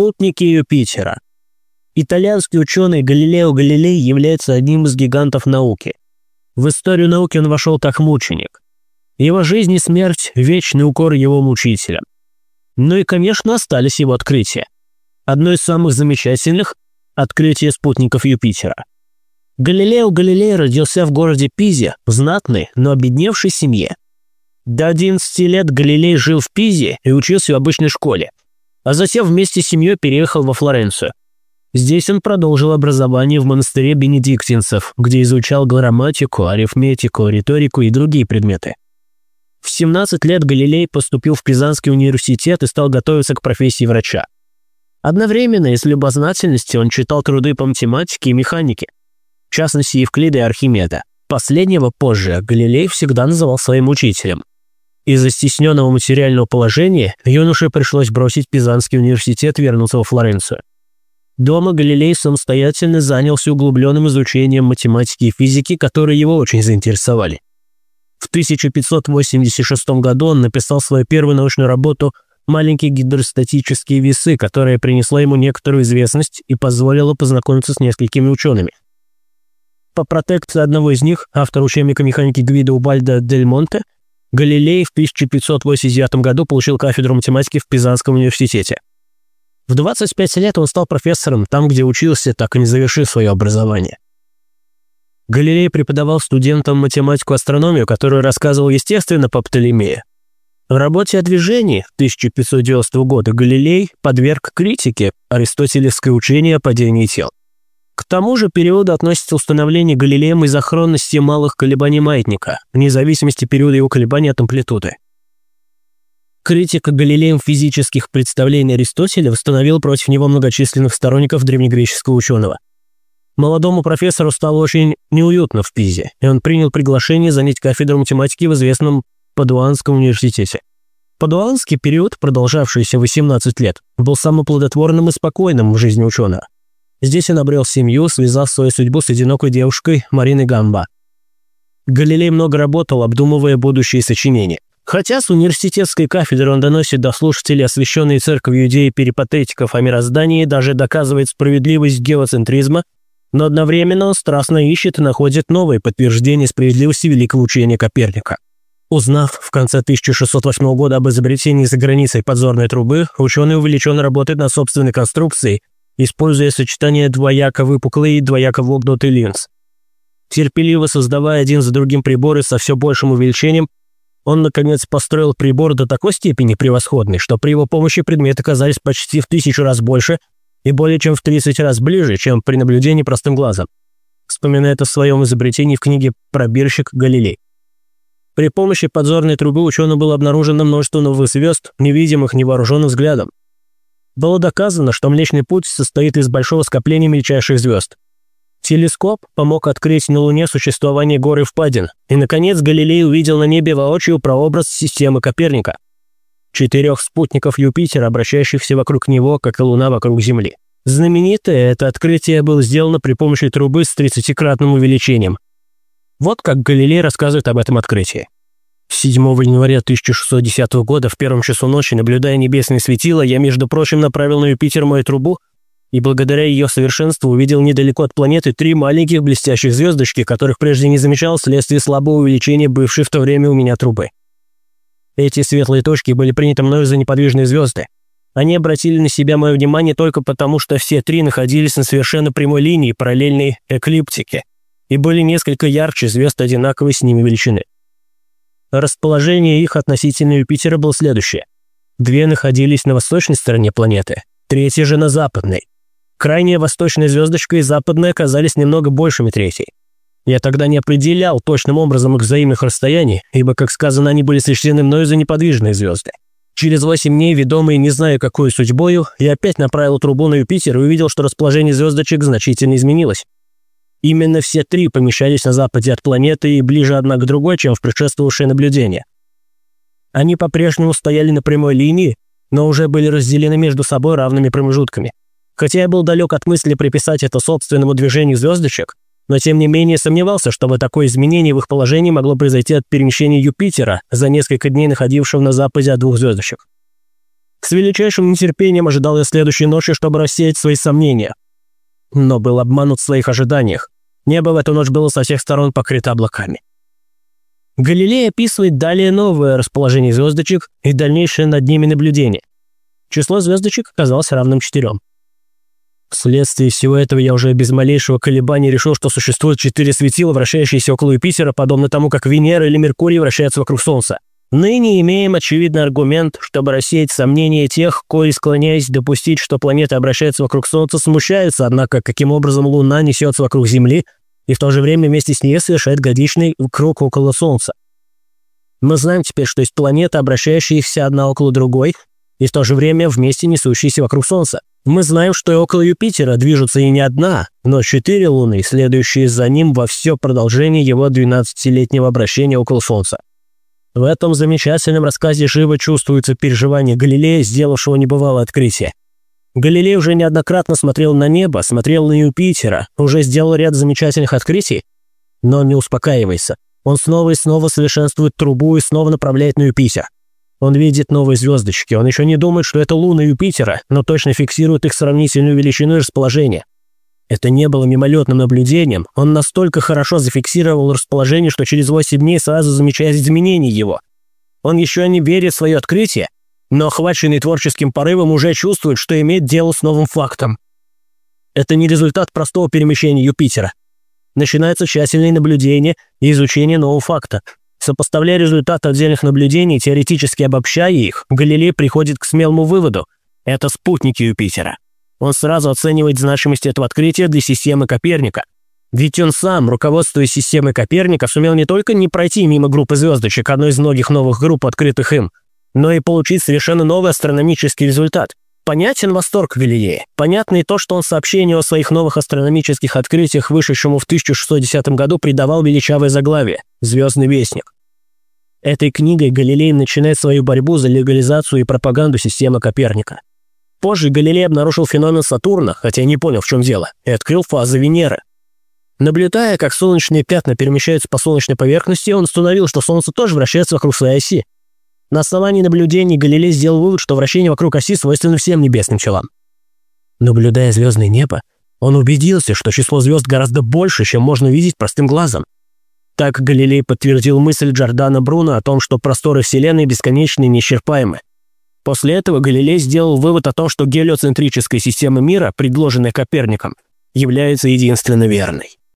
Спутники Юпитера. Итальянский ученый Галилео Галилей является одним из гигантов науки. В историю науки он вошел как мученик. Его жизнь и смерть – вечный укор его мучителя. Ну и, конечно, остались его открытия. Одно из самых замечательных – открытие спутников Юпитера. Галилео Галилей родился в городе Пизе, в знатной, но обедневшей семье. До 11 лет Галилей жил в Пизе и учился в обычной школе, а затем вместе с семьей переехал во Флоренцию. Здесь он продолжил образование в монастыре бенедиктинцев, где изучал грамматику, арифметику, риторику и другие предметы. В 17 лет Галилей поступил в Пизанский университет и стал готовиться к профессии врача. Одновременно из любознательности он читал труды по математике и механике, в частности Евклида и Архимеда. Последнего позже Галилей всегда называл своим учителем. Из-за стесненного материального положения юноше пришлось бросить Пизанский университет и вернуться во Флоренцию. Дома Галилей самостоятельно занялся углубленным изучением математики и физики, которые его очень заинтересовали. В 1586 году он написал свою первую научную работу «Маленькие гидростатические весы», которая принесла ему некоторую известность и позволила познакомиться с несколькими учеными. По протекции одного из них, автора учебника механики Гвида Убальда Дель Монте, Галилей в 1589 году получил кафедру математики в Пизанском университете. В 25 лет он стал профессором там, где учился, так и не завершив свое образование. Галилей преподавал студентам математику-астрономию, которую рассказывал естественно по Птолемею. В работе о движении 1590 года Галилей подверг критике аристотелевское учение о падении тел. К тому же периоду относится установление Галилеем изохронности малых колебаний маятника, вне зависимости периода его колебаний от амплитуды. Критика Галилеем физических представлений Аристотеля восстановила против него многочисленных сторонников древнегреческого ученого – Молодому профессору стало очень неуютно в Пизе, и он принял приглашение занять кафедру математики в известном Падуанском университете. Падуанский период, продолжавшийся 18 лет, был самым плодотворным и спокойным в жизни ученого. Здесь он обрел семью, связав свою судьбу с одинокой девушкой Мариной Гамба. Галилей много работал, обдумывая будущие сочинения. Хотя с университетской кафедры он доносит до слушателей освященные церковью идеи перипатетиков о мироздании даже доказывает справедливость геоцентризма, но одновременно он страстно ищет и находит новые подтверждения справедливости великого учения Коперника. Узнав в конце 1608 года об изобретении за границей подзорной трубы, ученый увлеченно работает над собственной конструкцией, используя сочетание двояко выпуклый и двояко вогнутый линз. Терпеливо создавая один за другим приборы со все большим увеличением, он, наконец, построил прибор до такой степени превосходный, что при его помощи предметы казались почти в тысячу раз больше, и более чем в 30 раз ближе, чем при наблюдении простым глазом. Вспоминает о своем изобретении в книге «Пробирщик Галилей». При помощи подзорной трубы ученым было обнаружено множество новых звезд, невидимых невооруженным взглядом. Было доказано, что Млечный Путь состоит из большого скопления мельчайших звезд. Телескоп помог открыть на Луне существование горы впадин, и, наконец, Галилей увидел на небе воочию прообраз системы Коперника – четырех спутников Юпитера, обращающихся вокруг него, как и Луна вокруг Земли. Знаменитое это открытие было сделано при помощи трубы с 30-кратным увеличением. Вот как Галилей рассказывает об этом открытии. 7 января 1610 года в первом часу ночи, наблюдая небесные светила, я, между прочим, направил на Юпитер мою трубу и благодаря ее совершенству увидел недалеко от планеты три маленьких блестящих звездочки, которых прежде не замечал вследствие слабого увеличения бывшей в то время у меня трубы. Эти светлые точки были приняты мною за неподвижные звезды. Они обратили на себя мое внимание только потому, что все три находились на совершенно прямой линии параллельной эклиптике и были несколько ярче звезд одинаковой с ними величины. Расположение их относительно Юпитера было следующее. Две находились на восточной стороне планеты, третья же на западной. Крайняя восточная звездочка и западная оказались немного большими третьей. Я тогда не определял точным образом их взаимных расстояний, ибо, как сказано, они были сочтены мною за неподвижные звезды. Через восемь дней, ведомый не зная какой судьбою, я опять направил трубу на Юпитер и увидел, что расположение звездочек значительно изменилось. Именно все три помещались на западе от планеты и ближе одна к другой, чем в предшествовавшее наблюдение. Они по-прежнему стояли на прямой линии, но уже были разделены между собой равными промежутками. Хотя я был далек от мысли приписать это собственному движению звездочек, но тем не менее сомневался, чтобы такое изменение в их положении могло произойти от перемещения Юпитера, за несколько дней находившего на западе от двух звездочек. С величайшим нетерпением ожидал я следующей ночи, чтобы рассеять свои сомнения. Но был обманут в своих ожиданиях. Небо в эту ночь было со всех сторон покрыто облаками. Галилей описывает далее новое расположение звездочек и дальнейшее над ними наблюдение. Число звездочек оказалось равным четырем. Вследствие всего этого я уже без малейшего колебания решил, что существует четыре светила, вращающиеся около Юпитера, подобно тому, как Венера или Меркурий вращаются вокруг Солнца. Ныне имеем очевидный аргумент, чтобы рассеять сомнения тех, кои, склоняясь допустить, что планеты обращаются вокруг Солнца, смущаются, однако, каким образом Луна несется вокруг Земли и в то же время вместе с ней совершает годичный круг около Солнца. Мы знаем теперь, что есть планеты, обращающиеся одна около другой, и в то же время вместе несущиеся вокруг Солнца. Мы знаем, что и около Юпитера движутся и не одна, но четыре Луны, следующие за ним во все продолжение его 12-летнего обращения около Солнца. В этом замечательном рассказе живо чувствуется переживание Галилея, сделавшего небывалое открытие. Галилей уже неоднократно смотрел на небо, смотрел на Юпитера, уже сделал ряд замечательных открытий, но не успокаивается. Он снова и снова совершенствует трубу и снова направляет на Юпитер. Он видит новые звездочки, он еще не думает, что это луны Юпитера, но точно фиксирует их сравнительную величину и расположение. Это не было мимолетным наблюдением, он настолько хорошо зафиксировал расположение, что через 8 дней сразу замечает изменения его. Он еще не верит в свое открытие, но охваченный творческим порывом уже чувствует, что имеет дело с новым фактом. Это не результат простого перемещения Юпитера. Начинается тщательное наблюдение и изучение нового факта. Сопоставляя результаты отдельных наблюдений, теоретически обобщая их, Галилей приходит к смелому выводу – это спутники Юпитера. Он сразу оценивает значимость этого открытия для системы Коперника. Ведь он сам, руководствуясь системой Коперника, сумел не только не пройти мимо группы звездочек, одной из многих новых групп, открытых им, но и получить совершенно новый астрономический результат. Понятен восторг Галилея. Понятно и то, что он сообщению о своих новых астрономических открытиях, вышедшему в 1610 году, придавал величавое заглавие «Звездный вестник». Этой книгой Галилей начинает свою борьбу за легализацию и пропаганду системы Коперника. Позже Галилей обнаружил феномен Сатурна, хотя не понял, в чем дело, и открыл фазы Венеры. Наблюдая, как солнечные пятна перемещаются по солнечной поверхности, он установил, что Солнце тоже вращается вокруг своей оси. На основании наблюдений Галилей сделал вывод, что вращение вокруг оси свойственно всем небесным телам. Наблюдая звездное небо, он убедился, что число звезд гораздо больше, чем можно видеть простым глазом. Так Галилей подтвердил мысль Джордана Бруно о том, что просторы Вселенной бесконечны и неисчерпаемы. После этого Галилей сделал вывод о том, что гелиоцентрическая система мира, предложенная Коперником, является единственно верной.